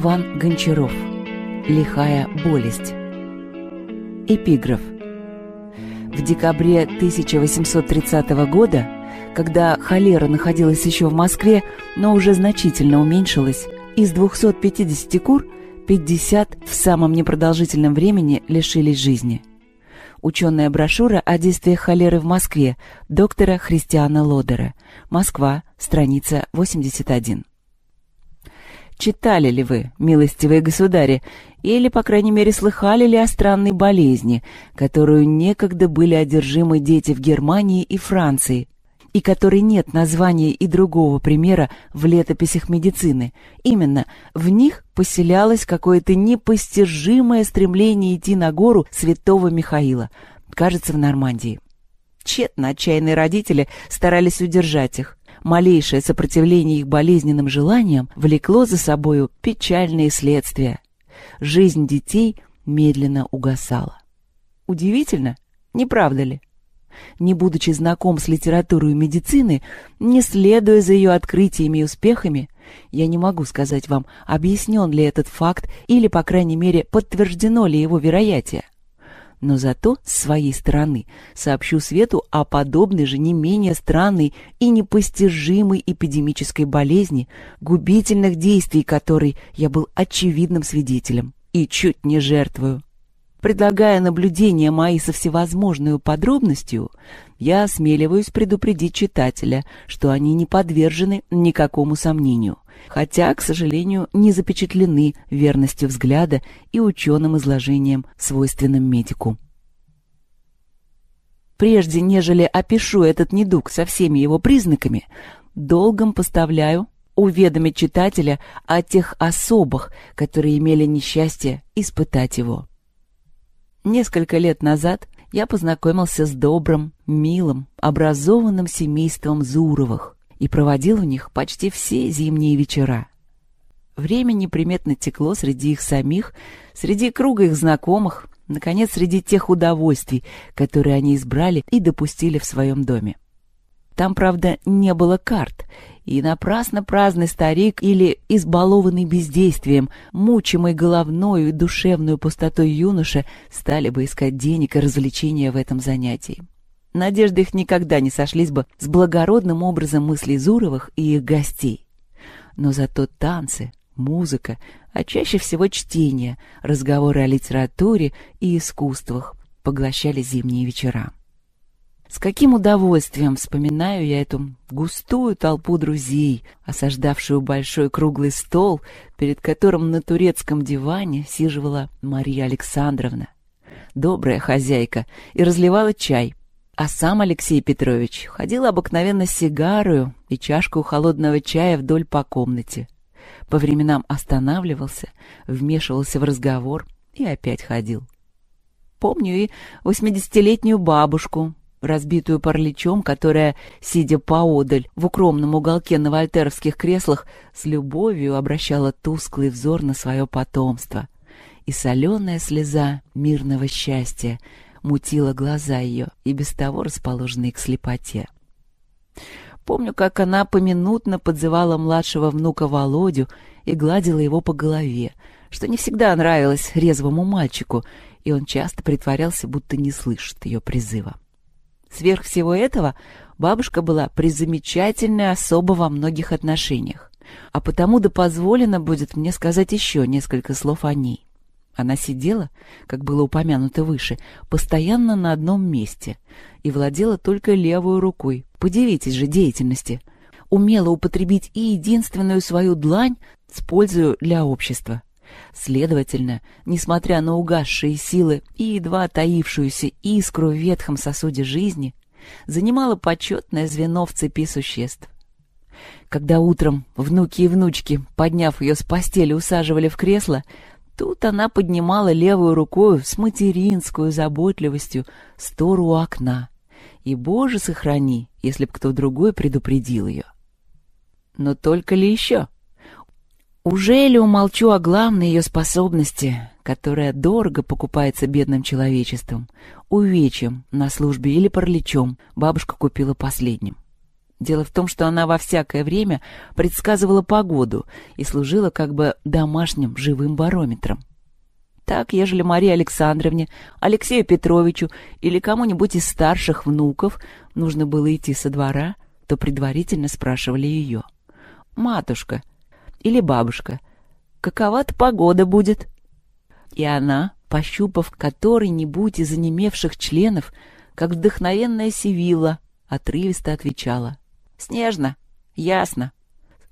Иван Гончаров. Лихая болезнь. Эпиграф. В декабре 1830 года, когда холера находилась еще в Москве, но уже значительно уменьшилась, из 250 кур 50 в самом непродолжительном времени лишились жизни. Ученая брошюра о действиях холеры в Москве доктора Христиана Лодера. Москва, страница 81. Читали ли вы, милостивые государи, или, по крайней мере, слыхали ли о странной болезни, которую некогда были одержимы дети в Германии и Франции, и которой нет названия и другого примера в летописях медицины. Именно в них поселялось какое-то непостижимое стремление идти на гору святого Михаила, кажется, в Нормандии. Тщетно отчаянные родители старались удержать их малейшее сопротивление их болезненным желаниям влекло за собою печальные следствия. Жизнь детей медленно угасала. Удивительно, не правда ли? Не будучи знаком с литературой медицины, не следуя за ее открытиями и успехами, я не могу сказать вам, объяснен ли этот факт или, по крайней мере, подтверждено ли его вероятие но зато с своей стороны сообщу Свету о подобной же не менее странной и непостижимой эпидемической болезни, губительных действий которой я был очевидным свидетелем и чуть не жертвую. Предлагая наблюдения мои со всевозможной подробностью, я осмеливаюсь предупредить читателя, что они не подвержены никакому сомнению – хотя, к сожалению, не запечатлены верностью взгляда и ученым изложением, свойственным медику. Прежде нежели опишу этот недуг со всеми его признаками, долгом поставляю уведомить читателя о тех особых, которые имели несчастье испытать его. Несколько лет назад я познакомился с добрым, милым, образованным семейством Зуровых и проводил в них почти все зимние вечера. Время неприметно текло среди их самих, среди круга их знакомых, наконец, среди тех удовольствий, которые они избрали и допустили в своем доме. Там, правда, не было карт, и напрасно праздный старик или избалованный бездействием, мучимый головной и душевную пустотой юноша стали бы искать денег и развлечения в этом занятии. Надежды их никогда не сошлись бы с благородным образом мыслей Зуровых и их гостей. Но зато танцы, музыка, а чаще всего чтение, разговоры о литературе и искусствах поглощали зимние вечера. С каким удовольствием вспоминаю я эту густую толпу друзей, осаждавшую большой круглый стол, перед которым на турецком диване сиживала Мария Александровна, добрая хозяйка, и разливала чай, а сам Алексей Петрович ходил обыкновенно с сигарою и чашку холодного чая вдоль по комнате. По временам останавливался, вмешивался в разговор и опять ходил. Помню и восьмидесятилетнюю бабушку, разбитую параличом, которая, сидя поодаль в укромном уголке на вольтеровских креслах, с любовью обращала тусклый взор на свое потомство. И соленая слеза мирного счастья — мутила глаза ее, и без того расположенные к слепоте. Помню, как она поминутно подзывала младшего внука Володю и гладила его по голове, что не всегда нравилось резвому мальчику, и он часто притворялся, будто не слышит ее призыва. Сверх всего этого бабушка была призамечательная особо во многих отношениях, а потому да позволено будет мне сказать еще несколько слов о ней. Она сидела, как было упомянуто выше, постоянно на одном месте и владела только левой рукой. Подивитесь же деятельности. Умела употребить и единственную свою длань с пользою для общества. Следовательно, несмотря на угасшие силы и едва таившуюся искру в ветхом сосуде жизни, занимала почетное звено в цепи существ. Когда утром внуки и внучки, подняв ее с постели, усаживали в кресло, Тут она поднимала левую рукою с материнской заботливостью стору у окна. И, боже, сохрани, если б кто другой предупредил ее. Но только ли еще? Уже ли умолчу о главной ее способности, которая дорого покупается бедным человечеством, увечьем на службе или параличом, бабушка купила последним. Дело в том, что она во всякое время предсказывала погоду и служила как бы домашним живым барометром. Так, ежели Марии Александровне, Алексею Петровичу или кому-нибудь из старших внуков нужно было идти со двора, то предварительно спрашивали ее. «Матушка» или «бабушка», «какова-то погода будет?» И она, пощупав который-нибудь из онемевших членов, как вдохновенная Сивилла, отрывисто отвечала Снежно. Ясно.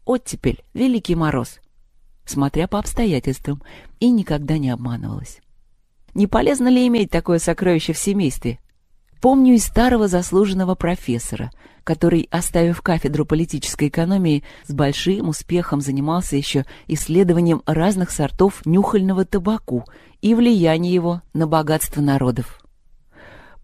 Оттепель. Великий мороз. Смотря по обстоятельствам. И никогда не обманывалась. Не полезно ли иметь такое сокровище в семействе? Помню и старого заслуженного профессора, который, оставив кафедру политической экономии, с большим успехом занимался еще исследованием разных сортов нюхального табаку и влияния его на богатство народов.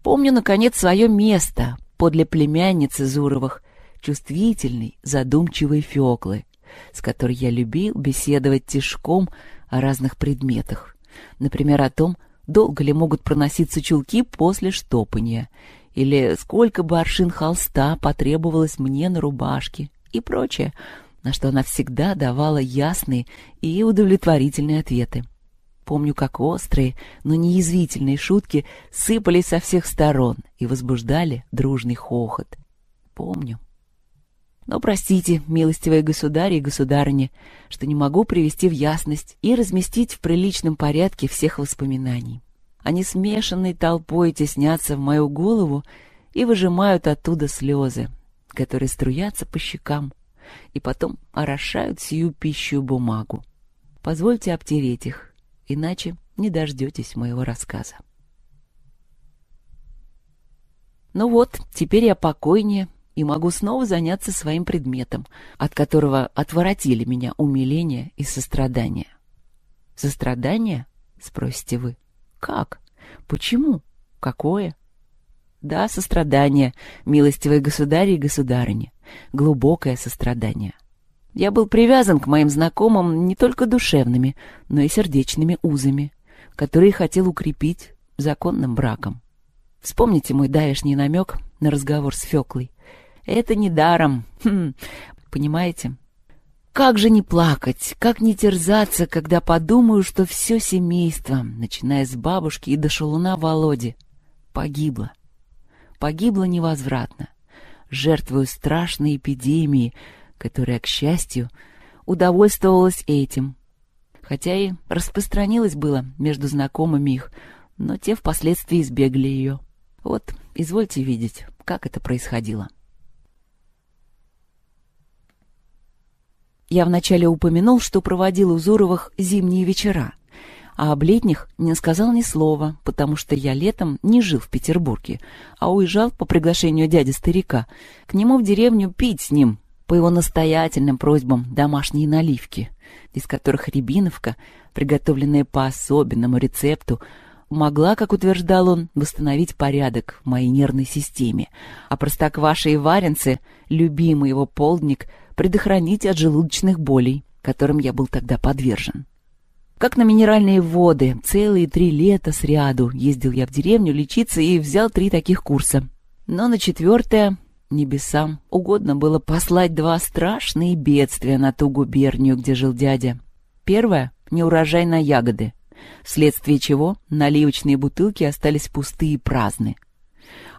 Помню, наконец, свое место подле племянницы Зуровых, чувствительной, задумчивой Феклы, с которой я любил беседовать тишком о разных предметах. Например, о том, долго ли могут проноситься чулки после штопания, или сколько баршин холста потребовалось мне на рубашке и прочее, на что она всегда давала ясные и удовлетворительные ответы. Помню, как острые, но неязвительные шутки сыпались со всех сторон и возбуждали дружный хохот. Помню, но простите, милостивые государи и государыни, что не могу привести в ясность и разместить в приличном порядке всех воспоминаний. Они смешанной толпой теснятся в мою голову и выжимают оттуда слезы, которые струятся по щекам и потом орошают сию пищу бумагу. Позвольте обтереть их, иначе не дождетесь моего рассказа. Ну вот, теперь я покойнее и могу снова заняться своим предметом, от которого отворотили меня умиление и сострадание. «Сострадание?» — спросите вы. «Как? Почему? Какое?» Да, сострадание, милостивые государи и государыни, глубокое сострадание. Я был привязан к моим знакомым не только душевными, но и сердечными узами, которые хотел укрепить законным браком. Вспомните мой даешний намек на разговор с Феклой. Это не даром. Хм, понимаете? Как же не плакать, как не терзаться, когда подумаю, что все семейство, начиная с бабушки и до шалуна Володи, погибло. Погибло невозвратно, жертвою страшной эпидемии, которая, к счастью, удовольствовалась этим. Хотя и распространилось было между знакомыми их, но те впоследствии избегли ее. Вот, извольте видеть, как это происходило. Я вначале упомянул, что проводил у Зуровых зимние вечера, а об летних не сказал ни слова, потому что я летом не жил в Петербурге, а уезжал по приглашению дяди-старика к нему в деревню пить с ним, по его настоятельным просьбам домашние наливки, из которых рябиновка, приготовленная по особенному рецепту, могла, как утверждал он, восстановить порядок в моей нервной системе, а простокваша и варенцы, любимый его полдник, предохранить от желудочных болей, которым я был тогда подвержен. Как на минеральные воды, целые три лета сряду ездил я в деревню лечиться и взял три таких курса. Но на четвертое небесам угодно было послать два страшные бедствия на ту губернию, где жил дядя. Первое — неурожай на ягоды — вследствие чего наливочные бутылки остались пустые и праздны.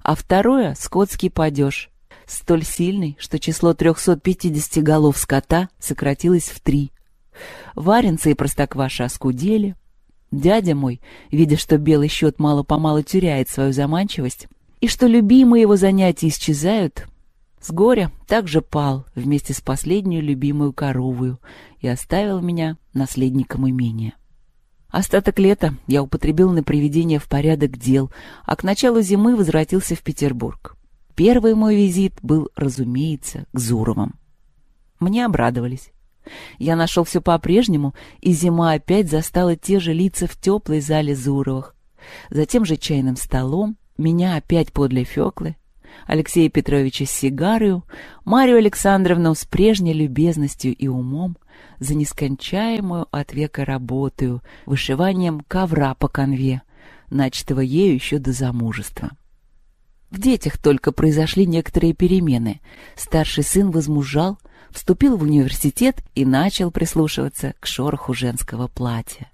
А второе — скотский падеж, столь сильный, что число 350 голов скота сократилось в три. Варенцы и простокваши оскудели. Дядя мой, видя, что белый счет мало-помалу теряет свою заманчивость, и что любимые его занятия исчезают, с горя также пал вместе с последнюю любимую коровую и оставил меня наследником имения. Остаток лета я употребил на приведение в порядок дел, а к началу зимы возвратился в Петербург. Первый мой визит был, разумеется, к Зуровым. Мне обрадовались. Я нашел все по-прежнему, и зима опять застала те же лица в теплой зале Зуровых. За тем же чайным столом, меня опять подле Феклы, Алексея Петровича с сигарою, Марию Александровну с прежней любезностью и умом, за нескончаемую от века работу вышиванием ковра по конве, начатого ею еще до замужества. В детях только произошли некоторые перемены. Старший сын возмужал, вступил в университет и начал прислушиваться к шороху женского платья.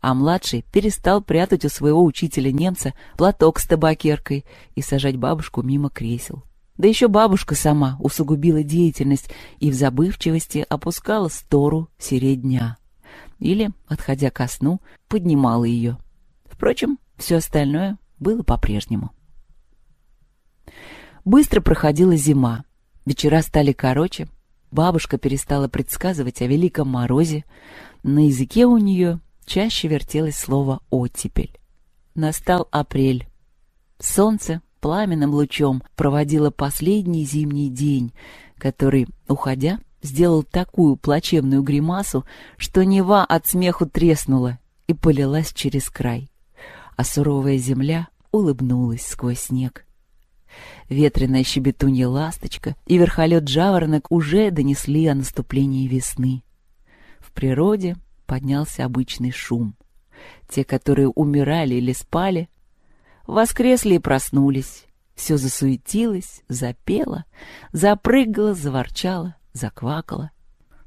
А младший перестал прятать у своего учителя-немца платок с табакеркой и сажать бабушку мимо кресел. Да еще бабушка сама усугубила деятельность и в забывчивости опускала стору середня. Или, отходя ко сну, поднимала ее. Впрочем, все остальное было по-прежнему. Быстро проходила зима. Вечера стали короче. Бабушка перестала предсказывать о Великом Морозе. На языке у нее чаще вертелось слово «оттепель». Настал апрель. Солнце пламенным лучом проводила последний зимний день, который, уходя, сделал такую плачевную гримасу, что Нева от смеху треснула и полилась через край. А суровая земля улыбнулась сквозь снег. Ветреная щебетунья ласточка и верхолет жаворонок уже донесли о наступлении весны. В природе поднялся обычный шум. Те, которые умирали или спали, воскресли и проснулись. Все засуетилось, запело, запрыгало, заворчало, заквакало.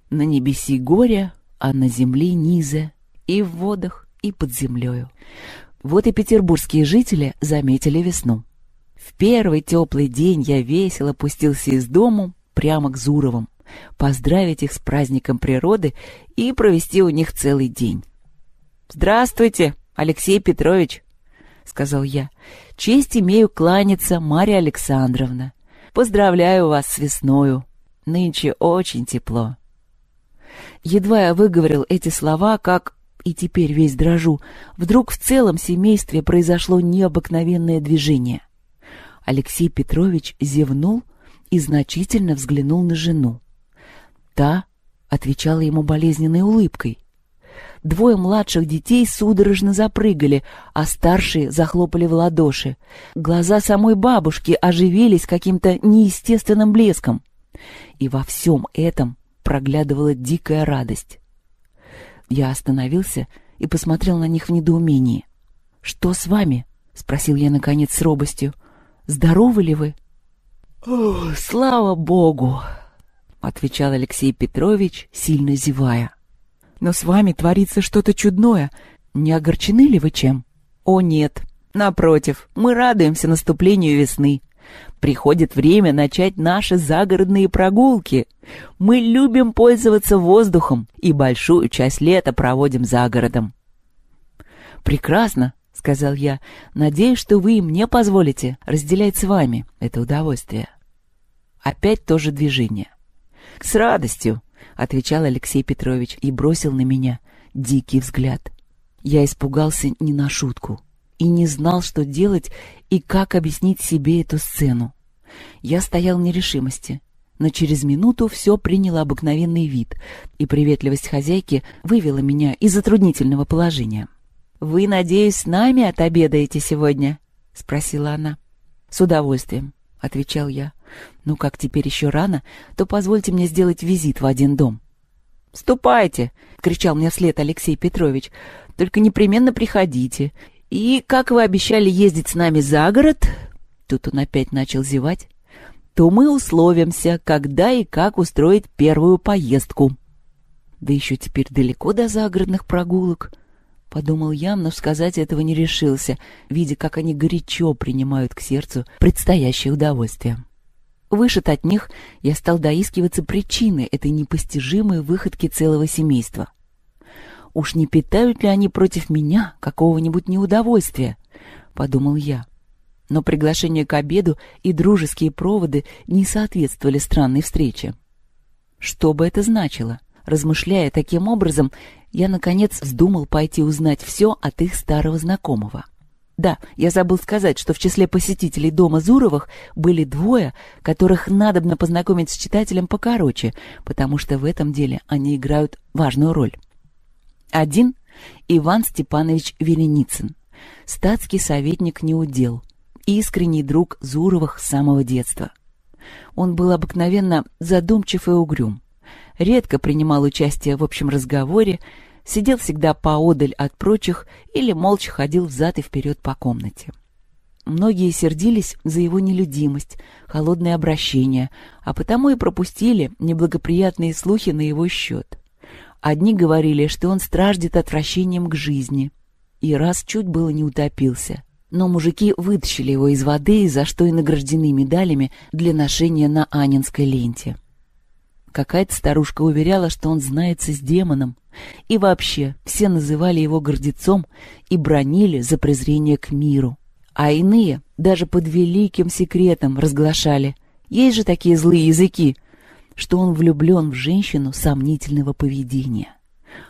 На небеси горе, а на земле низа, и в водах, и под землею. Вот и петербургские жители заметили весну. В первый теплый день я весело пустился из дому прямо к Зуровым, поздравить их с праздником природы и провести у них целый день. «Здравствуйте, Алексей Петрович!» — сказал я. «Честь имею кланяться, Марья Александровна. Поздравляю вас с весною. Нынче очень тепло». Едва я выговорил эти слова, как и теперь весь дрожу, вдруг в целом семействе произошло необыкновенное движение. Алексей Петрович зевнул и значительно взглянул на жену. Та отвечала ему болезненной улыбкой, Двое младших детей судорожно запрыгали, а старшие захлопали в ладоши. Глаза самой бабушки оживились каким-то неестественным блеском. И во всем этом проглядывала дикая радость. Я остановился и посмотрел на них в недоумении. «Что с вами?» — спросил я, наконец, с робостью. «Здоровы ли вы?» «О, слава богу!» — отвечал Алексей Петрович, сильно зевая но с вами творится что-то чудное. Не огорчены ли вы чем? О нет, напротив, мы радуемся наступлению весны. Приходит время начать наши загородные прогулки. Мы любим пользоваться воздухом и большую часть лета проводим за городом. Прекрасно, сказал я. Надеюсь, что вы мне позволите разделять с вами это удовольствие. Опять то же движение. С радостью, — отвечал Алексей Петрович и бросил на меня дикий взгляд. Я испугался не на шутку и не знал, что делать и как объяснить себе эту сцену. Я стоял в нерешимости, но через минуту все приняло обыкновенный вид, и приветливость хозяйки вывела меня из затруднительного положения. «Вы, надеюсь, с нами отобедаете сегодня?» — спросила она. «С удовольствием», — отвечал я ну как теперь еще рано, то позвольте мне сделать визит в один дом. «Ступайте!» — кричал мне вслед Алексей Петрович. «Только непременно приходите. И, как вы обещали ездить с нами за город...» Тут он опять начал зевать. «То мы условимся, когда и как устроить первую поездку». «Да еще теперь далеко до загородных прогулок», — подумал я, но сказать этого не решился, видя, как они горячо принимают к сердцу предстоящее удовольствие. Вышед от них, я стал доискиваться причины этой непостижимой выходки целого семейства. «Уж не питают ли они против меня какого-нибудь неудовольствия?» — подумал я. Но приглашение к обеду и дружеские проводы не соответствовали странной встрече. Что бы это значило? Размышляя таким образом, я, наконец, вздумал пойти узнать все от их старого знакомого. Да, я забыл сказать, что в числе посетителей дома Зуровых были двое, которых надобно познакомить с читателем покороче, потому что в этом деле они играют важную роль. Один — Иван Степанович Вереницын, статский советник неудел, искренний друг Зуровых с самого детства. Он был обыкновенно задумчив и угрюм, редко принимал участие в общем разговоре сидел всегда поодаль от прочих или молча ходил взад и вперед по комнате. Многие сердились за его нелюдимость, холодное обращение, а потому и пропустили неблагоприятные слухи на его счет. Одни говорили, что он страждет отвращением к жизни, и раз чуть было не утопился. Но мужики вытащили его из воды, за что и награждены медалями для ношения на Анинской ленте. Какая-то старушка уверяла, что он знается с демоном. И вообще, все называли его гордецом и бронили за презрение к миру. А иные даже под великим секретом разглашали. Есть же такие злые языки, что он влюблен в женщину сомнительного поведения.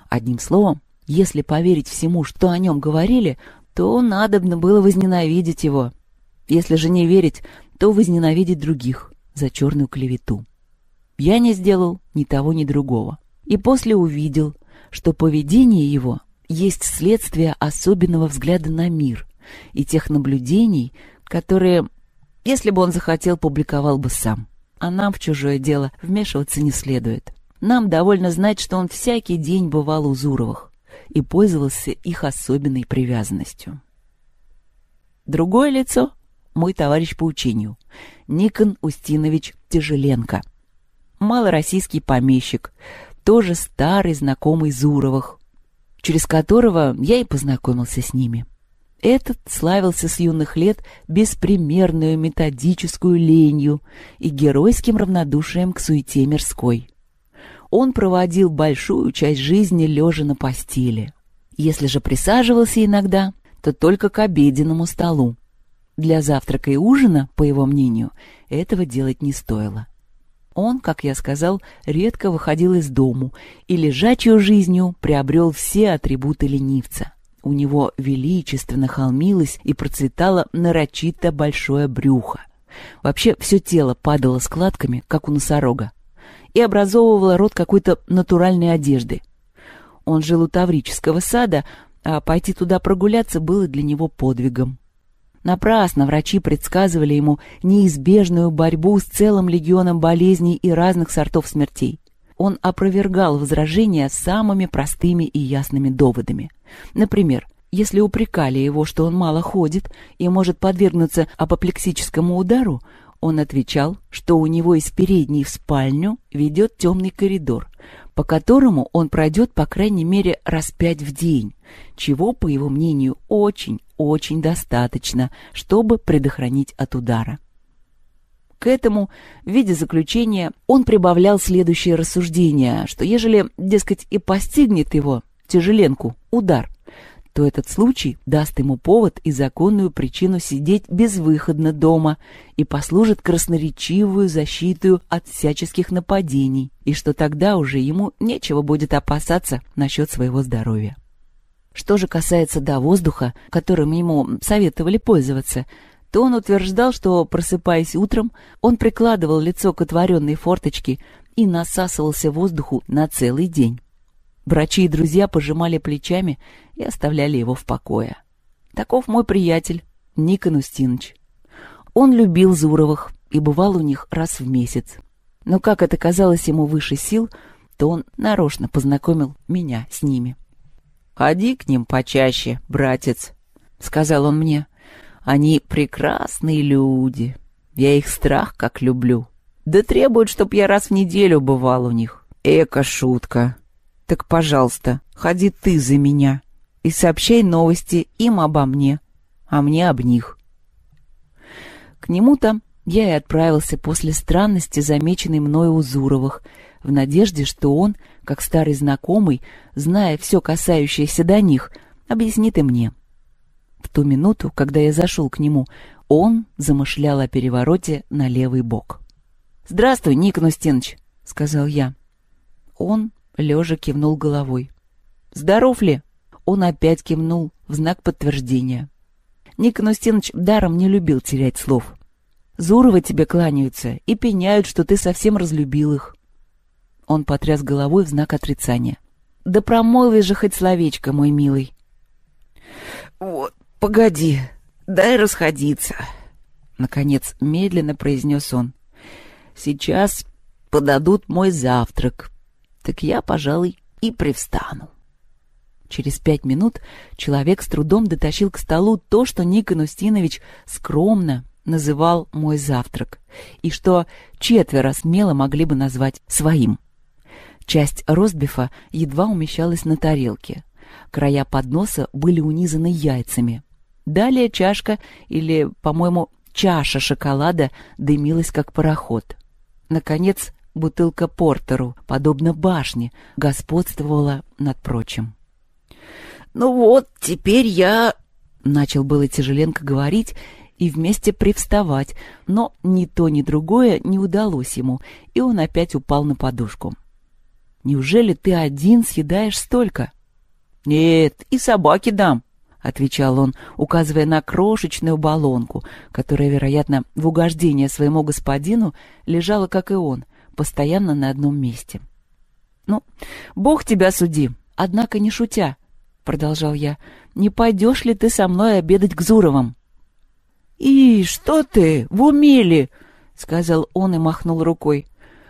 Одним словом, если поверить всему, что о нем говорили, то надобно было возненавидеть его. Если же не верить, то возненавидеть других за черную клевету. Я не сделал ни того, ни другого. И после увидел, что поведение его есть следствие особенного взгляда на мир и тех наблюдений, которые, если бы он захотел, публиковал бы сам. А нам в чужое дело вмешиваться не следует. Нам довольно знать, что он всякий день бывал у Зуровых и пользовался их особенной привязанностью. Другое лицо — мой товарищ по учению, Никон Устинович Тяжеленко — малороссийский помещик, тоже старый знакомый Зуровых, через которого я и познакомился с ними. Этот славился с юных лет беспримерную методическую ленью и геройским равнодушием к суете мирской. Он проводил большую часть жизни лежа на постели. Если же присаживался иногда, то только к обеденному столу. Для завтрака и ужина, по его мнению, этого делать не стоило. Он, как я сказал, редко выходил из дому и лежачую жизнью приобрел все атрибуты ленивца. У него величественно холмилось и процветало нарочито большое брюхо. Вообще все тело падало складками, как у носорога, и образовывало рот какой-то натуральной одежды. Он жил у Таврического сада, а пойти туда прогуляться было для него подвигом. Напрасно врачи предсказывали ему неизбежную борьбу с целым легионом болезней и разных сортов смертей. Он опровергал возражения самыми простыми и ясными доводами. Например, если упрекали его, что он мало ходит и может подвергнуться апоплексическому удару, он отвечал, что у него из передней в спальню ведет темный коридор, по которому он пройдет по крайней мере раз пять в день, чего, по его мнению, очень-очень достаточно, чтобы предохранить от удара. К этому, в виде заключения, он прибавлял следующее рассуждение, что ежели, дескать, и постигнет его, тяжеленку, удар, то этот случай даст ему повод и законную причину сидеть безвыходно дома и послужит красноречивую защиту от всяческих нападений, и что тогда уже ему нечего будет опасаться насчет своего здоровья. Что же касается до воздуха, которым ему советовали пользоваться, то он утверждал, что, просыпаясь утром, он прикладывал лицо к отворенной форточке и насасывался воздуху на целый день. Врачи и друзья пожимали плечами и оставляли его в покое. Таков мой приятель Никон Устинович. Он любил Зуровых и бывал у них раз в месяц. Но как это казалось ему выше сил, то он нарочно познакомил меня с ними. «Ходи к ним почаще, братец», — сказал он мне. «Они прекрасные люди. Я их страх как люблю. Да требуют, чтоб я раз в неделю бывал у них. Эка шутка. Так, пожалуйста, ходи ты за меня и сообщай новости им обо мне, а мне об них. К нему-то я и отправился после странности, замеченной мною у Зуровых, в надежде, что он, как старый знакомый, зная все касающееся до них, объяснит и мне. В ту минуту, когда я зашел к нему, он замышлял о перевороте на левый бок. «Здравствуй, Ник Нустинович», — сказал я. Он Лежа кивнул головой. «Здоров ли?» Он опять кивнул в знак подтверждения. Никон Устинович даром не любил терять слов. Зуровы тебе кланяются и пеняют, что ты совсем разлюбил их». Он потряс головой в знак отрицания. «Да промолви же хоть словечко, мой милый». «Вот, погоди, дай расходиться», — наконец медленно произнес он. «Сейчас подадут мой завтрак так я, пожалуй, и привстану. Через пять минут человек с трудом дотащил к столу то, что Никон Устинович скромно называл «мой завтрак», и что четверо смело могли бы назвать «своим». Часть ростбифа едва умещалась на тарелке. Края подноса были унизаны яйцами. Далее чашка или, по-моему, чаша шоколада дымилась, как пароход. Наконец, бутылка портеру, подобно башне, господствовала над прочим. «Ну вот, теперь я...» — начал было тяжеленко говорить и вместе привставать, но ни то, ни другое не удалось ему, и он опять упал на подушку. «Неужели ты один съедаешь столько?» «Нет, и собаки дам», — отвечал он, указывая на крошечную баллонку, которая, вероятно, в угождение своему господину лежала, как и он, постоянно на одном месте. «Ну, бог тебя суди, однако не шутя», — продолжал я, — «не пойдешь ли ты со мной обедать к Зуровым?» «И что ты, в умели?» — сказал он и махнул рукой.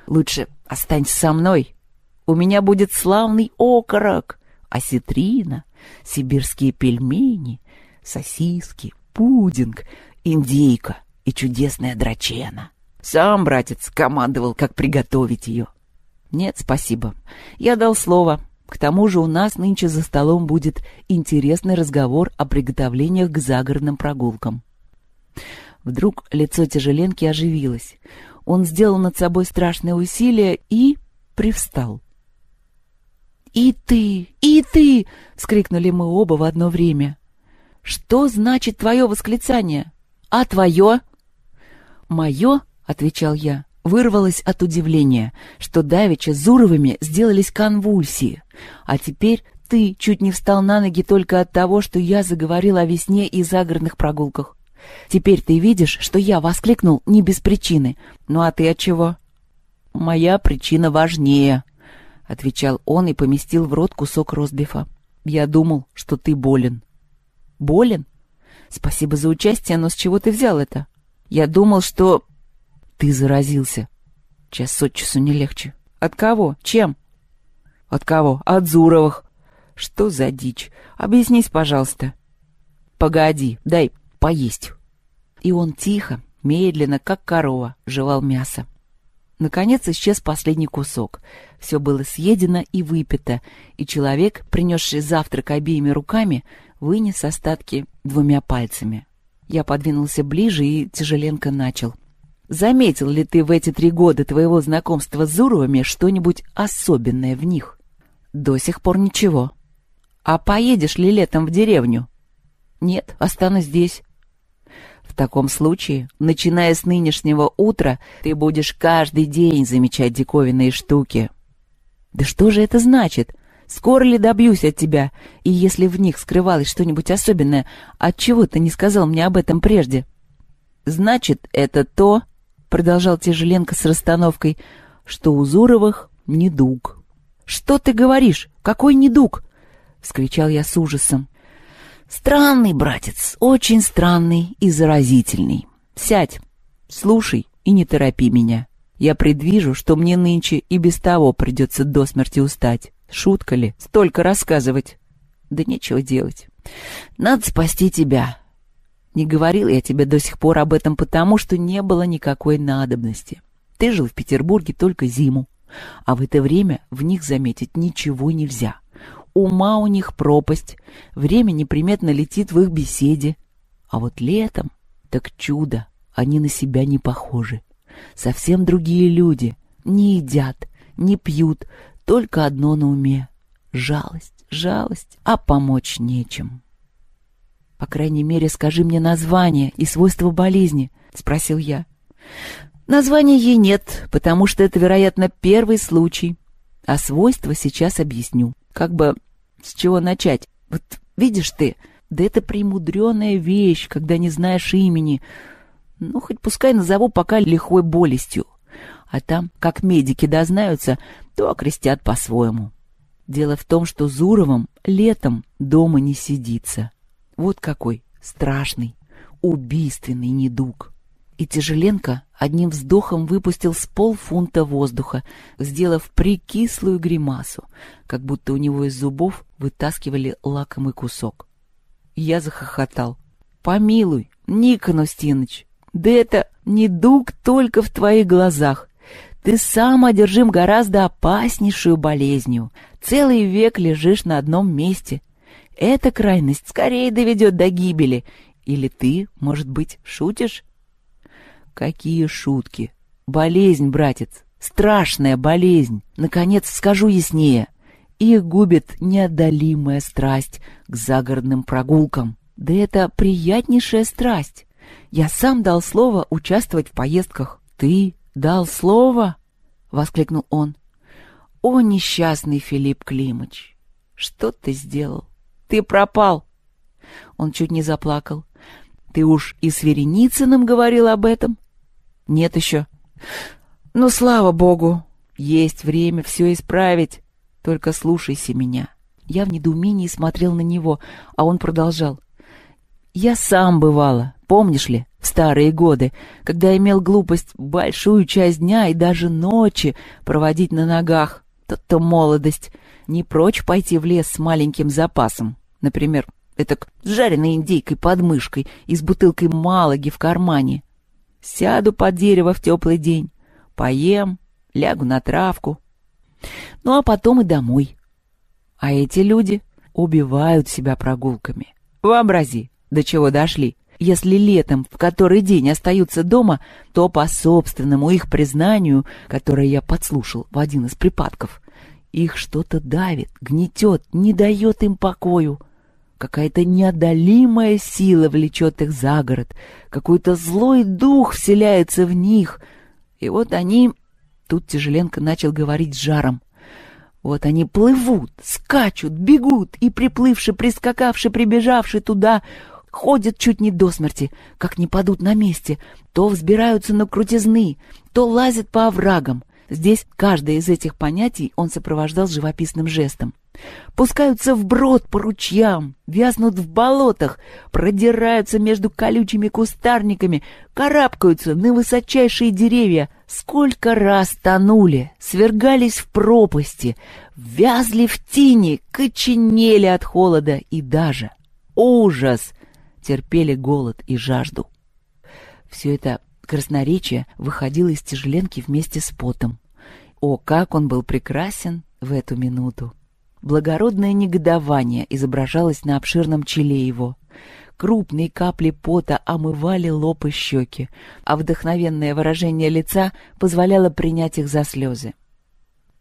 «Лучше останься со мной. У меня будет славный окорок, осетрина, сибирские пельмени, сосиски, пудинг, индейка и чудесная драчена». Сам братец командовал, как приготовить ее. Нет, спасибо. Я дал слово. К тому же у нас нынче за столом будет интересный разговор о приготовлениях к загородным прогулкам. Вдруг лицо тяжеленки оживилось. Он сделал над собой страшное усилие и привстал. «И ты! И ты!» — Скрикнули мы оба в одно время. «Что значит твое восклицание? А твое?» «Мое отвечал я. Вырвалось от удивления, что давеча Зуровыми сделались конвульсии. А теперь ты чуть не встал на ноги только от того, что я заговорил о весне и загородных прогулках. Теперь ты видишь, что я воскликнул не без причины. Ну а ты от чего? Моя причина важнее, отвечал он и поместил в рот кусок розбифа. Я думал, что ты болен. Болен? Спасибо за участие, но с чего ты взял это? Я думал, что ты заразился. Час от часу не легче. От кого? Чем? От кого? От Зуровых. Что за дичь? Объяснись, пожалуйста. Погоди, дай поесть. И он тихо, медленно, как корова, жевал мясо. Наконец исчез последний кусок. Все было съедено и выпито, и человек, принесший завтрак обеими руками, вынес остатки двумя пальцами. Я подвинулся ближе, и Тяжеленко начал. Заметил ли ты в эти три года твоего знакомства с Зуровыми что-нибудь особенное в них? До сих пор ничего. А поедешь ли летом в деревню? Нет, останусь здесь. В таком случае, начиная с нынешнего утра, ты будешь каждый день замечать диковинные штуки. Да что же это значит? Скоро ли добьюсь от тебя? И если в них скрывалось что-нибудь особенное, отчего ты не сказал мне об этом прежде? Значит, это то, продолжал Тяжеленко с расстановкой, что у Зуровых недуг. «Что ты говоришь? Какой недуг?» — вскричал я с ужасом. «Странный, братец, очень странный и заразительный. Сядь, слушай и не торопи меня. Я предвижу, что мне нынче и без того придется до смерти устать. Шутка ли? Столько рассказывать. Да нечего делать. Надо спасти тебя, не говорил я тебе до сих пор об этом потому, что не было никакой надобности. Ты жил в Петербурге только зиму, а в это время в них заметить ничего нельзя. Ума у них пропасть, время неприметно летит в их беседе. А вот летом, так чудо, они на себя не похожи. Совсем другие люди, не едят, не пьют, только одно на уме — жалость, жалость, а помочь нечем. По крайней мере, скажи мне название и свойства болезни, спросил я. Названия ей нет, потому что это, вероятно, первый случай. А свойства сейчас объясню. Как бы с чего начать? Вот видишь ты, да это премудренная вещь, когда не знаешь имени. Ну, хоть пускай назову пока лихой болестью. А там, как медики дознаются, то окрестят по-своему. Дело в том, что Зуровым летом дома не сидится. Вот какой страшный, убийственный недуг. И Тяжеленко одним вздохом выпустил с полфунта воздуха, сделав прикислую гримасу, как будто у него из зубов вытаскивали лакомый кусок. Я захохотал. «Помилуй, Никон Устиныч, да это недуг только в твоих глазах. Ты сам одержим гораздо опаснейшую болезнью. Целый век лежишь на одном месте, эта крайность скорее доведет до гибели. Или ты, может быть, шутишь? Какие шутки? Болезнь, братец, страшная болезнь. Наконец скажу яснее. Их губит неодолимая страсть к загородным прогулкам. Да это приятнейшая страсть. Я сам дал слово участвовать в поездках. Ты дал слово? Воскликнул он. О, несчастный Филипп Климыч, что ты сделал? Ты пропал!» Он чуть не заплакал. «Ты уж и с Вереницыным говорил об этом?» «Нет еще». «Ну, слава богу! Есть время все исправить. Только слушайся меня». Я в недоумении смотрел на него, а он продолжал. «Я сам бывало, помнишь ли, в старые годы, когда имел глупость большую часть дня и даже ночи проводить на ногах. То-то молодость. Не прочь пойти в лес с маленьким запасом. Например, это с жареной индейкой под мышкой и с бутылкой малаги в кармане. Сяду под дерево в теплый день, поем, лягу на травку. Ну а потом и домой. А эти люди убивают себя прогулками. Вообрази, до чего дошли. Если летом в который день остаются дома, то по собственному их признанию, которое я подслушал в один из припадков, их что-то давит, гнетет, не дает им покою. Какая-то неодолимая сила влечет их за город, какой-то злой дух вселяется в них. И вот они... Тут Тяжеленко начал говорить с жаром. Вот они плывут, скачут, бегут, и приплывши, прискакавши, прибежавши туда, ходят чуть не до смерти, как не падут на месте, то взбираются на крутизны, то лазят по оврагам. Здесь каждое из этих понятий он сопровождал живописным жестом. Пускаются вброд по ручьям, вязнут в болотах, продираются между колючими кустарниками, карабкаются на высочайшие деревья, сколько раз тонули, свергались в пропасти, вязли в тени, коченели от холода и даже, ужас, терпели голод и жажду. Все это красноречие выходило из тяжеленки вместе с потом. О, как он был прекрасен в эту минуту! Благородное негодование изображалось на обширном челе его. Крупные капли пота омывали лоб и щеки, а вдохновенное выражение лица позволяло принять их за слезы.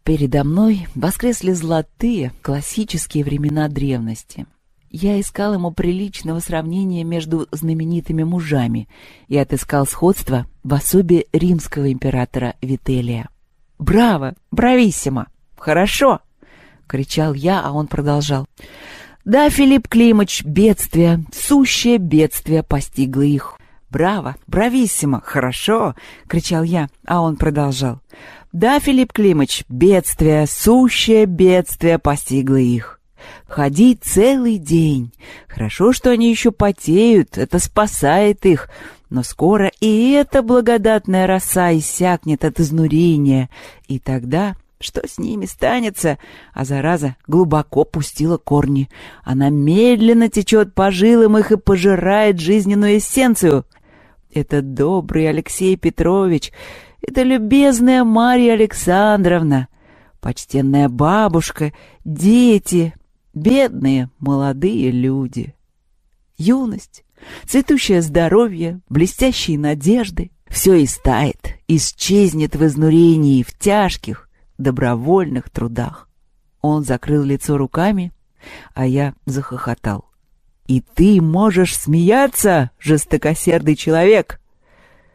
Передо мной воскресли золотые, классические времена древности. Я искал ему приличного сравнения между знаменитыми мужами и отыскал сходство в особе римского императора Вителия. «Браво! Брависсимо! Хорошо!» кричал я, а он продолжал. Да, Филипп Климович, бедствие, сущее бедствие постигло их. «Браво! Брависсимо! Хорошо!» — кричал я, а он продолжал. «Да, Филипп Климович, бедствие, сущее бедствие постигло их. Ходить целый день. Хорошо, что они еще потеют, это спасает их. Но скоро и эта благодатная роса иссякнет от изнурения, и тогда что с ними станется? А зараза глубоко пустила корни. Она медленно течет по жилам их и пожирает жизненную эссенцию. Это добрый Алексей Петрович, это любезная Марья Александровна, почтенная бабушка, дети, бедные молодые люди. Юность, цветущее здоровье, блестящие надежды — все истает, исчезнет в изнурении, в тяжких, добровольных трудах. Он закрыл лицо руками, а я захохотал. «И ты можешь смеяться, жестокосердый человек!»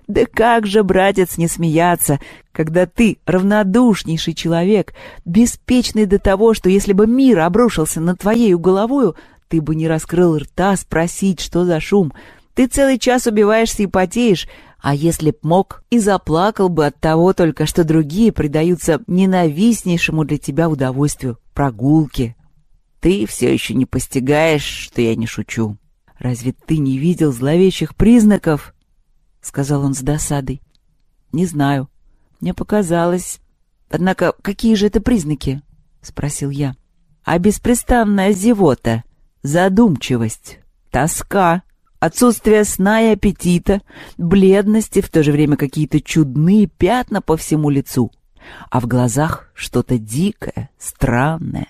«Да как же, братец, не смеяться, когда ты равнодушнейший человек, беспечный до того, что если бы мир обрушился на твоею головою, ты бы не раскрыл рта спросить, что за шум. Ты целый час убиваешься и потеешь, а если б мог, и заплакал бы от того только, что другие предаются ненавистнейшему для тебя удовольствию — прогулке. Ты все еще не постигаешь, что я не шучу. Разве ты не видел зловещих признаков? — сказал он с досадой. — Не знаю. Мне показалось. Однако какие же это признаки? — спросил я. — А беспрестанная зевота, задумчивость, тоска, Отсутствие сна и аппетита, бледности, в то же время какие-то чудные пятна по всему лицу, а в глазах что-то дикое, странное.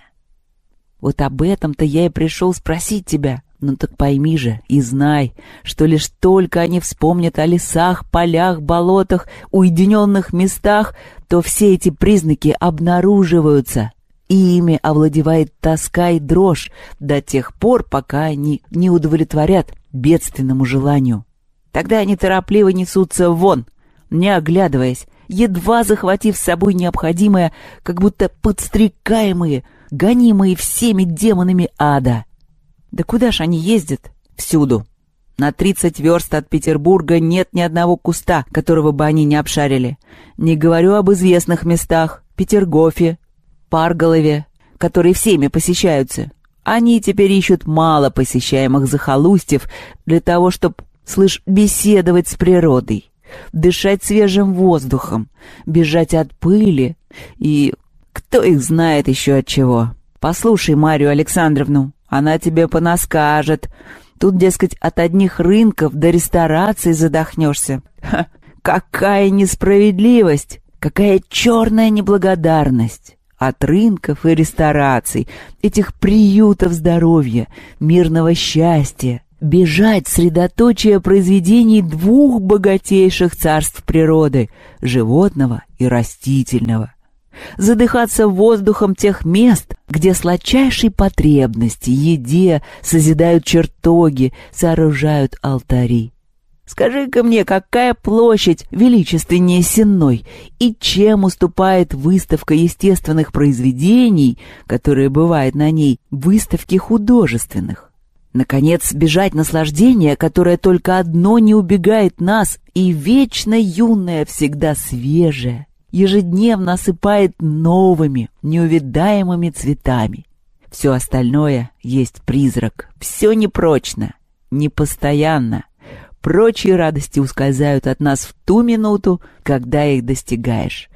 Вот об этом-то я и пришел спросить тебя. Ну так пойми же и знай, что лишь только они вспомнят о лесах, полях, болотах, уединенных местах, то все эти признаки обнаруживаются и ими овладевает тоска и дрожь до тех пор, пока они не удовлетворят бедственному желанию. Тогда они торопливо несутся вон, не оглядываясь, едва захватив с собой необходимое, как будто подстрекаемые, гонимые всеми демонами ада. Да куда ж они ездят? Всюду. На 30 верст от Петербурга нет ни одного куста, которого бы они не обшарили. Не говорю об известных местах — Петергофе, Парголове, которые всеми посещаются. Они теперь ищут мало посещаемых захолустьев для того, чтобы, слышь, беседовать с природой, дышать свежим воздухом, бежать от пыли и кто их знает еще от чего. Послушай Марию Александровну, она тебе понаскажет. Тут, дескать, от одних рынков до рестораций задохнешься. Ха, какая несправедливость! Какая черная неблагодарность! от рынков и рестораций, этих приютов здоровья, мирного счастья, бежать средоточие произведений двух богатейших царств природы – животного и растительного. Задыхаться воздухом тех мест, где сладчайшей потребности, еде созидают чертоги, сооружают алтари. Скажи-ка мне, какая площадь величественнее Сенной и чем уступает выставка естественных произведений, которые бывает на ней, выставки художественных? Наконец, сбежать наслаждение, которое только одно не убегает нас, и вечно юное, всегда свежее, ежедневно осыпает новыми, неувидаемыми цветами. Все остальное есть призрак, все непрочно, непостоянно — Прочие радости ускользают от нас в ту минуту, когда их достигаешь.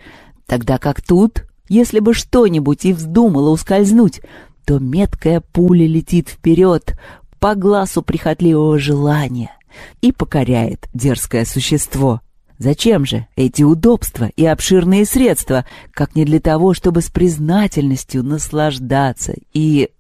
Тогда как тут, если бы что-нибудь и вздумало ускользнуть, то меткая пуля летит вперед по глазу прихотливого желания и покоряет дерзкое существо. Зачем же эти удобства и обширные средства, как не для того, чтобы с признательностью наслаждаться и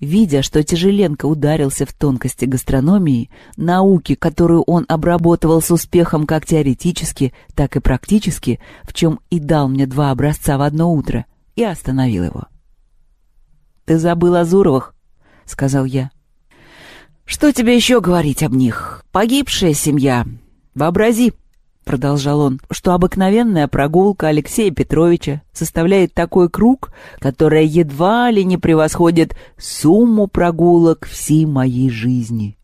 Видя, что Тяжеленко ударился в тонкости гастрономии, науки, которую он обработывал с успехом как теоретически, так и практически, в чем и дал мне два образца в одно утро, и остановил его. «Ты забыл о Зуровых?» — сказал я. «Что тебе еще говорить об них? Погибшая семья. Вообрази, продолжал он, что обыкновенная прогулка Алексея Петровича составляет такой круг, которая едва ли не превосходит сумму прогулок всей моей жизни.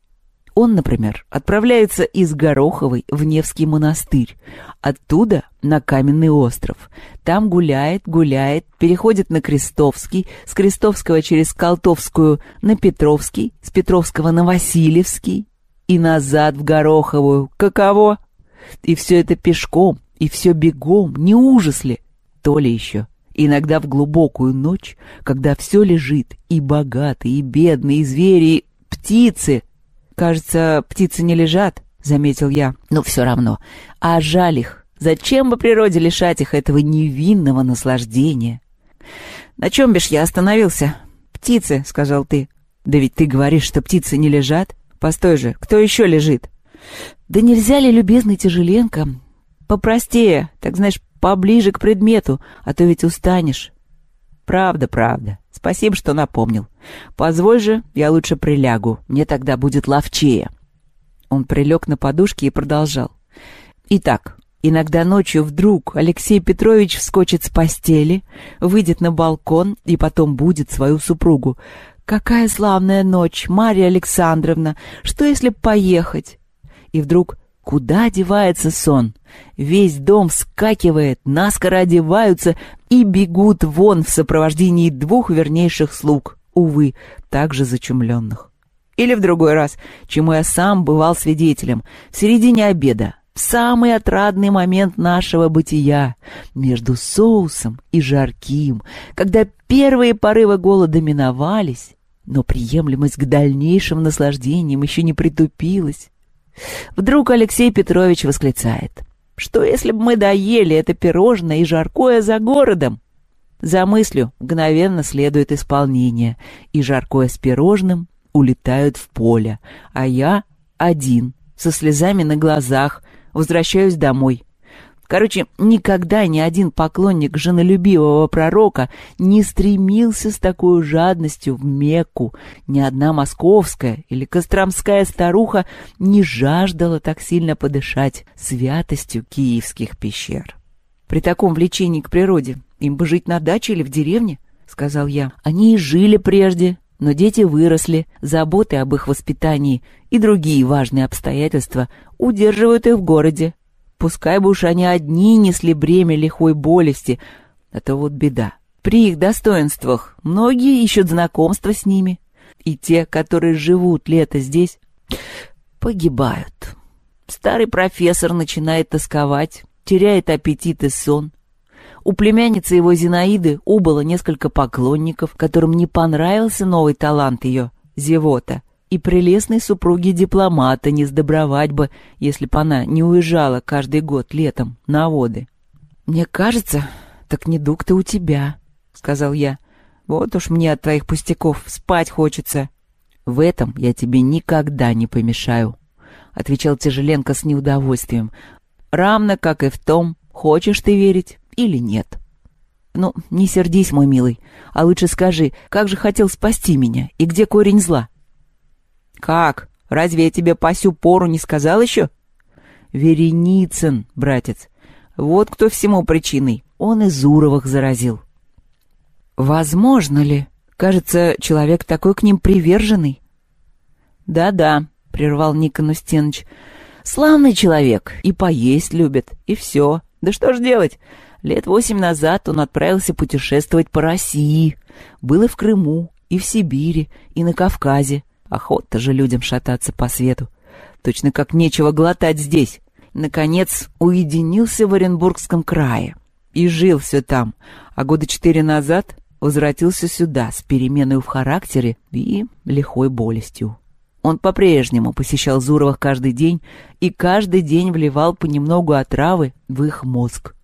Он, например, отправляется из Гороховой в Невский монастырь, оттуда на Каменный остров. Там гуляет, гуляет, переходит на Крестовский, с Крестовского через Колтовскую на Петровский, с Петровского на Васильевский и назад в Гороховую. Каково? И все это пешком, и все бегом, не ужас ли? То ли еще. Иногда в глубокую ночь, когда все лежит, и богатые, и бедные, и звери, и птицы. Кажется, птицы не лежат, заметил я, но все равно. А жаль их. Зачем бы природе лишать их этого невинного наслаждения? На чем бишь я остановился? Птицы, сказал ты. Да ведь ты говоришь, что птицы не лежат. Постой же, кто еще лежит? Да нельзя ли, любезный Тяжеленко, попростее, так знаешь, поближе к предмету, а то ведь устанешь. Правда, правда. Спасибо, что напомнил. Позволь же, я лучше прилягу, мне тогда будет ловчее. Он прилег на подушке и продолжал. Итак, Иногда ночью вдруг Алексей Петрович вскочит с постели, выйдет на балкон и потом будет свою супругу. «Какая славная ночь, Марья Александровна! Что, если поехать?» И вдруг Куда девается сон? Весь дом вскакивает, наскоро одеваются и бегут вон в сопровождении двух вернейших слуг, увы, также зачумленных. Или в другой раз, чему я сам бывал свидетелем, в середине обеда, в самый отрадный момент нашего бытия, между соусом и жарким, когда первые порывы голода миновались, но приемлемость к дальнейшим наслаждениям еще не притупилась, Вдруг Алексей Петрович восклицает. «Что, если бы мы доели это пирожное и жаркое за городом?» За мыслью мгновенно следует исполнение, и жаркое с пирожным улетают в поле, а я один, со слезами на глазах, возвращаюсь домой, Короче, никогда ни один поклонник женолюбивого пророка не стремился с такой жадностью в Мекку. Ни одна московская или костромская старуха не жаждала так сильно подышать святостью киевских пещер. При таком влечении к природе им бы жить на даче или в деревне, сказал я. Они и жили прежде, но дети выросли, заботы об их воспитании и другие важные обстоятельства удерживают их в городе, Пускай бы уж они одни несли бремя лихой болести, а то вот беда. При их достоинствах многие ищут знакомства с ними, и те, которые живут лето здесь, погибают. Старый профессор начинает тосковать, теряет аппетит и сон. У племянницы его Зинаиды убыло несколько поклонников, которым не понравился новый талант ее, зевота и прелестной супруге дипломата не сдобровать бы, если бы она не уезжала каждый год летом на воды. «Мне кажется, так недуг-то у тебя», — сказал я. «Вот уж мне от твоих пустяков спать хочется». «В этом я тебе никогда не помешаю», — отвечал Тяжеленко с неудовольствием. «Равно, как и в том, хочешь ты верить или нет». «Ну, не сердись, мой милый, а лучше скажи, как же хотел спасти меня и где корень зла?» «Как? Разве я тебе по сю пору не сказал еще?» «Вереницын, братец. Вот кто всему причиной. Он из Уровых заразил». «Возможно ли? Кажется, человек такой к ним приверженный». «Да-да», — прервал Никон Устеныч. «Славный человек. И поесть любит, и все. Да что ж делать? Лет восемь назад он отправился путешествовать по России. Был и в Крыму, и в Сибири, и на Кавказе. Охота же людям шататься по свету. Точно как нечего глотать здесь. Наконец, уединился в Оренбургском крае. И жил все там. А года четыре назад возвратился сюда с переменой в характере и лихой болестью. Он по-прежнему посещал Зуровых каждый день и каждый день вливал понемногу отравы в их мозг.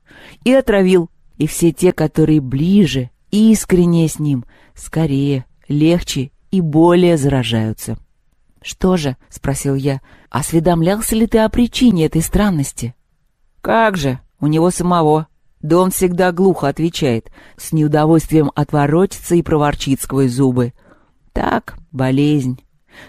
И отравил, и все те, которые ближе, искреннее с ним, скорее, легче и более заражаются. «Что же?» — спросил я. «Осведомлялся ли ты о причине этой странности?» «Как же! У него самого!» Да он всегда глухо отвечает, с неудовольствием отворотится и проворчит сквозь зубы. «Так, болезнь».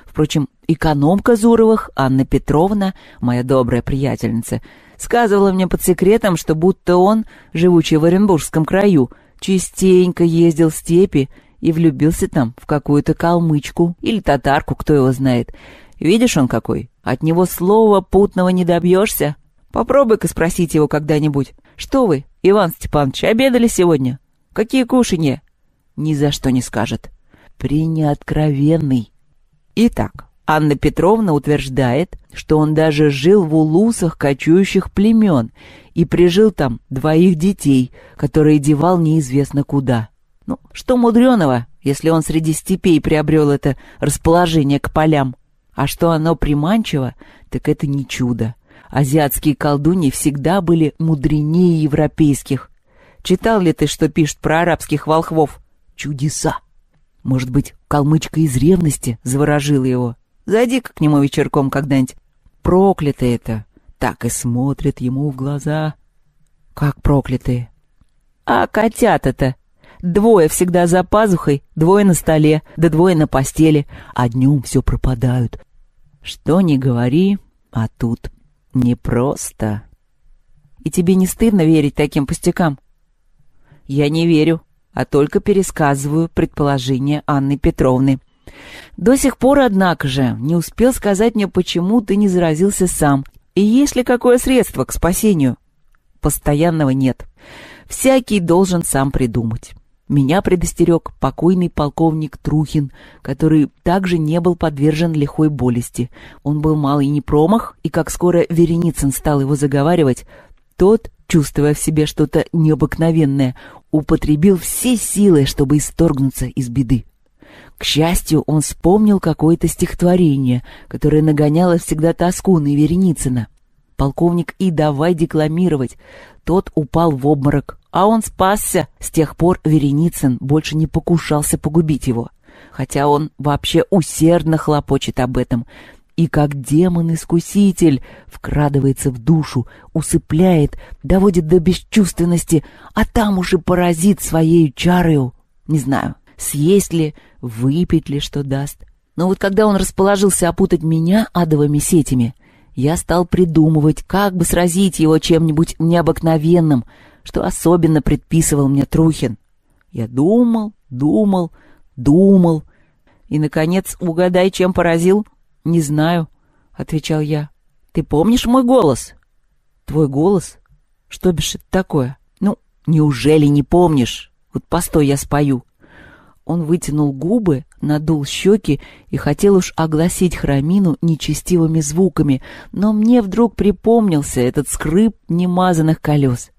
Впрочем, экономка Зуровых, Анна Петровна, моя добрая приятельница, сказывала мне под секретом, что будто он, живучий в Оренбургском краю, частенько ездил в степи и влюбился там в какую-то калмычку или татарку, кто его знает. Видишь он какой? От него слова путного не добьешься. Попробуй-ка спросить его когда-нибудь. Что вы, Иван Степанович, обедали сегодня? Какие кушанья? Ни за что не скажет. Пренеоткровенный. Итак, Анна Петровна утверждает, что он даже жил в улусах кочующих племен и прижил там двоих детей, которые девал неизвестно куда. Ну, что мудреного, если он среди степей приобрел это расположение к полям? А что оно приманчиво, так это не чудо. Азиатские колдуньи всегда были мудренее европейских. Читал ли ты, что пишет про арабских волхвов? Чудеса! Может быть, калмычка из ревности заворожила его. Зайди-ка к нему вечерком когда-нибудь. Проклято это! Так и смотрят ему в глаза. Как проклятые! А котята-то Двое всегда за пазухой, двое на столе, да двое на постели, а днем все пропадают. Что не говори, а тут непросто. И тебе не стыдно верить таким пустякам? Я не верю, а только пересказываю предположение Анны Петровны. До сих пор, однако же, не успел сказать мне, почему ты не заразился сам, и есть ли какое средство к спасению? Постоянного нет. Всякий должен сам придумать. Меня предостерег покойный полковник Трухин, который также не был подвержен лихой болести. Он был малый не промах, и как скоро Вереницын стал его заговаривать, тот, чувствуя в себе что-то необыкновенное, употребил все силы, чтобы исторгнуться из беды. К счастью, он вспомнил какое-то стихотворение, которое нагоняло всегда тоску на Вереницына. Полковник и давай декламировать. Тот упал в обморок. А он спасся. С тех пор Вереницын больше не покушался погубить его. Хотя он вообще усердно хлопочет об этом. И как демон-искуситель вкрадывается в душу, усыпляет, доводит до бесчувственности, а там уже поразит своей чарою. Не знаю, съесть ли, выпить ли что даст. Но вот когда он расположился опутать меня адовыми сетями, я стал придумывать, как бы сразить его чем-нибудь необыкновенным — что особенно предписывал мне Трухин. Я думал, думал, думал. И, наконец, угадай, чем поразил? Не знаю, — отвечал я. Ты помнишь мой голос? Твой голос? Что бишь это такое? Ну, неужели не помнишь? Вот постой, я спою. Он вытянул губы, надул щеки и хотел уж огласить храмину нечестивыми звуками, но мне вдруг припомнился этот скрип немазанных колес.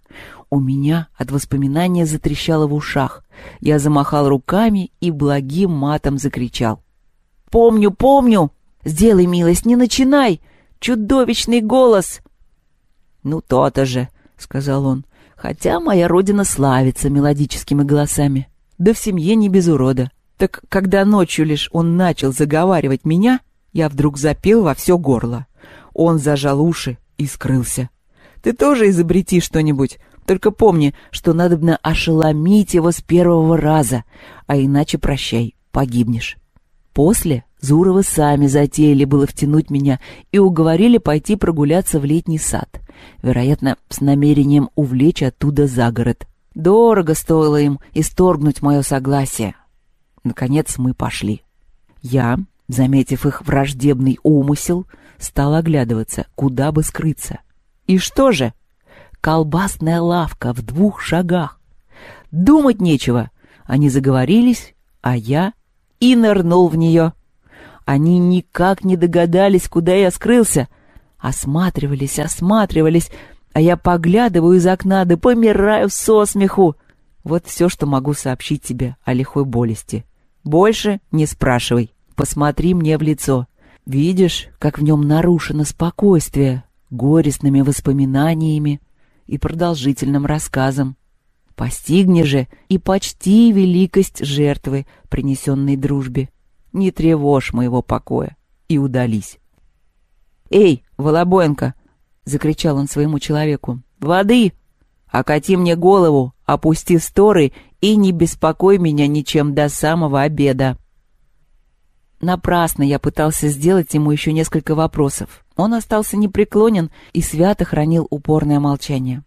У меня от воспоминания затрещало в ушах. Я замахал руками и благим матом закричал. «Помню, помню! Сделай милость, не начинай! Чудовищный голос!» «Ну, то-то же!» — сказал он. «Хотя моя родина славится мелодическими голосами. Да в семье не без урода. Так когда ночью лишь он начал заговаривать меня, я вдруг запел во все горло. Он зажал уши и скрылся. «Ты тоже изобрети что-нибудь!» Только помни, что надо надобно ошеломить его с первого раза, а иначе прощай, погибнешь. После Зуровы сами затеяли было втянуть меня и уговорили пойти прогуляться в летний сад, вероятно, с намерением увлечь оттуда за город. Дорого стоило им исторгнуть мое согласие. Наконец мы пошли. Я, заметив их враждебный умысел, стал оглядываться, куда бы скрыться. И что же? колбасная лавка в двух шагах. Думать нечего. Они заговорились, а я и нырнул в нее. Они никак не догадались, куда я скрылся. Осматривались, осматривались, а я поглядываю из окна, да помираю со смеху. Вот все, что могу сообщить тебе о лихой болести. Больше не спрашивай. Посмотри мне в лицо. Видишь, как в нем нарушено спокойствие, горестными воспоминаниями, и продолжительным рассказом. Постигни же и почти великость жертвы, принесенной дружбе. Не тревожь моего покоя и удались. «Эй, Волобоенко!» — закричал он своему человеку. «Воды! Окати мне голову, опусти сторы и не беспокой меня ничем до самого обеда!» Напрасно я пытался сделать ему еще несколько вопросов. Он остался непреклонен и свято хранил упорное молчание.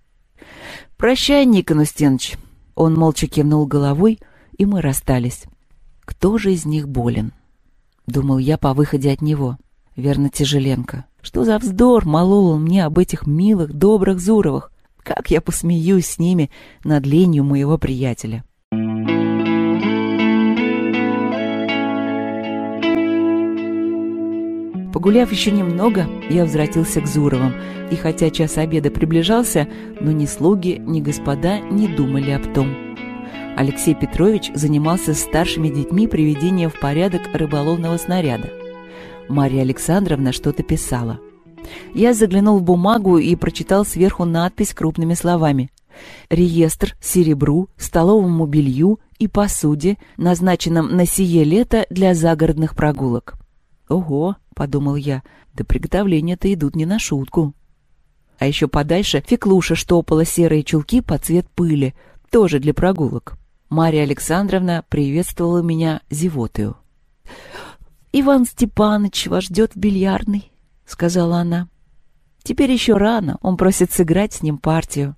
«Прощай, Никон Устинович!» Он молча кивнул головой, и мы расстались. «Кто же из них болен?» Думал я по выходе от него. Верно, Тяжеленко. Что за вздор молол он мне об этих милых, добрых Зуровых? Как я посмеюсь с ними над ленью моего приятеля!» Погуляв еще немного, я возвратился к Зуровым, и хотя час обеда приближался, но ни слуги, ни господа не думали об том. Алексей Петрович занимался старшими детьми приведения в порядок рыболовного снаряда. Марья Александровна что-то писала. Я заглянул в бумагу и прочитал сверху надпись крупными словами. «Реестр серебру, столовому белью и посуде, назначенном на сие лето для загородных прогулок». «Ого», — подумал я, — «до приготовления-то идут не на шутку». А еще подальше Феклуша штопала серые чулки под цвет пыли, тоже для прогулок. Мария Александровна приветствовала меня зевотою. «Иван Степанович вас ждет в бильярдной», — сказала она. «Теперь еще рано, он просит сыграть с ним партию».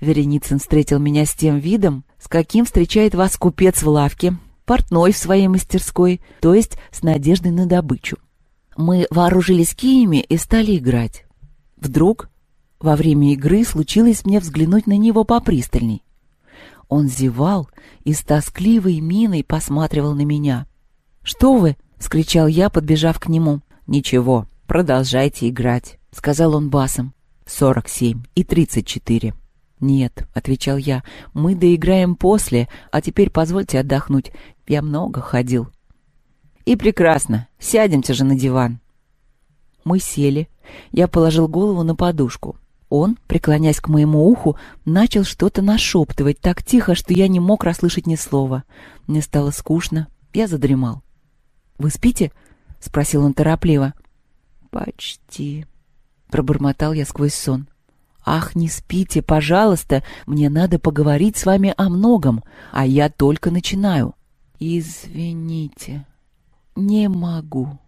Вереницын встретил меня с тем видом, с каким встречает вас купец в лавке, портной в своей мастерской, то есть с надеждой на добычу. Мы вооружились киями и стали играть. Вдруг во время игры случилось мне взглянуть на него попристальней. Он зевал и с тоскливой миной посматривал на меня. «Что вы?» — скричал я, подбежав к нему. «Ничего, продолжайте играть», — сказал он басом. «Сорок семь и тридцать четыре». «Нет», — отвечал я, — «мы доиграем после, а теперь позвольте отдохнуть. Я много ходил. И прекрасно. Сядемте же на диван. Мы сели. Я положил голову на подушку. Он, преклонясь к моему уху, начал что-то нашептывать так тихо, что я не мог расслышать ни слова. Мне стало скучно. Я задремал. «Вы спите?» — спросил он торопливо. «Почти», — пробормотал я сквозь сон. «Ах, не спите, пожалуйста, мне надо поговорить с вами о многом, а я только начинаю». «Извините, не могу».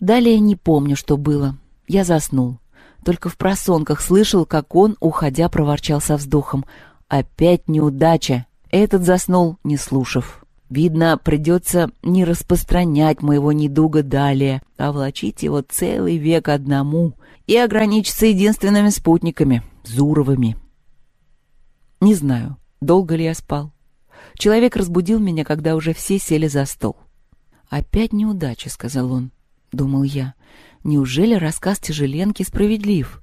Далее не помню, что было. Я заснул. Только в просонках слышал, как он, уходя, проворчал со вздохом. «Опять неудача!» Этот заснул, не слушав. Видно, придется не распространять моего недуга далее, а влачить его целый век одному и ограничиться единственными спутниками — Зуровыми. Не знаю, долго ли я спал. Человек разбудил меня, когда уже все сели за стол. «Опять неудача», — сказал он, — думал я. «Неужели рассказ Тяжеленки справедлив?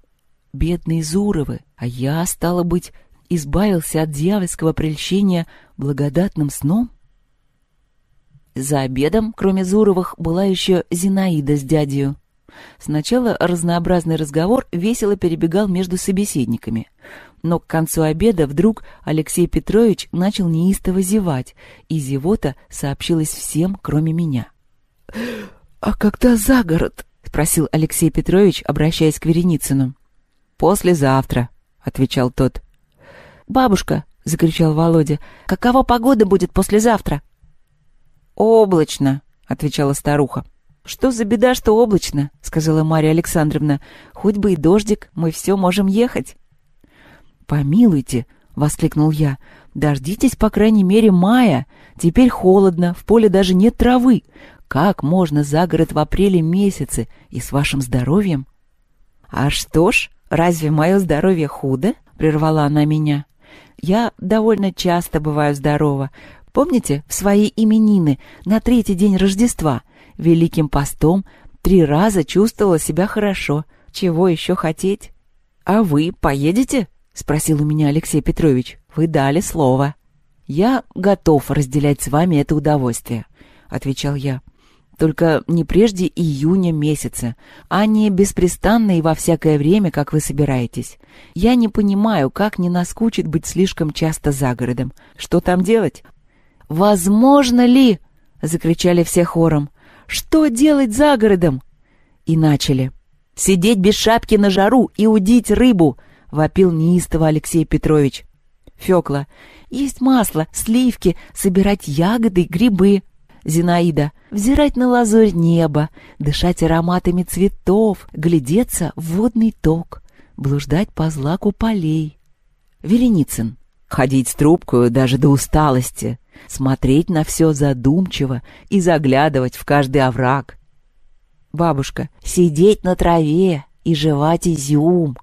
Бедные Зуровы, а я, стало быть, избавился от дьявольского прельщения благодатным сном?» За обедом, кроме Зуровых, была еще Зинаида с дядью. Сначала разнообразный разговор весело перебегал между собеседниками — но к концу обеда вдруг Алексей Петрович начал неистово зевать, и зевота сообщилась всем, кроме меня. «А когда за город?» — спросил Алексей Петрович, обращаясь к Вереницыну. «Послезавтра», — отвечал тот. «Бабушка», — закричал Володя, — «какова погода будет послезавтра?» «Облачно», — отвечала старуха. «Что за беда, что облачно?» — сказала Марья Александровна. «Хоть бы и дождик, мы все можем ехать». «Помилуйте!» — воскликнул я. «Дождитесь, по крайней мере, мая. Теперь холодно, в поле даже нет травы. Как можно за город в апреле месяце и с вашим здоровьем?» «А что ж, разве мое здоровье худо?» — прервала она меня. «Я довольно часто бываю здорова. Помните, в свои именины на третий день Рождества, Великим постом, три раза чувствовала себя хорошо. Чего еще хотеть?» «А вы поедете?» — спросил у меня Алексей Петрович. «Вы дали слово». «Я готов разделять с вами это удовольствие», — отвечал я. «Только не прежде июня месяца, а не беспрестанно и во всякое время, как вы собираетесь. Я не понимаю, как не наскучит быть слишком часто за городом. Что там делать?» «Возможно ли?» — закричали все хором. «Что делать за городом?» И начали. «Сидеть без шапки на жару и удить рыбу!» — вопил неистово Алексей Петрович. Фёкла. «Есть масло, сливки, собирать ягоды, грибы». Зинаида. «Взирать на лазурь неба, дышать ароматами цветов, глядеться в водный ток, блуждать по злаку полей». Вереницын. «Ходить с трубкой даже до усталости, смотреть на все задумчиво и заглядывать в каждый овраг». Бабушка. «Сидеть на траве и жевать изюм,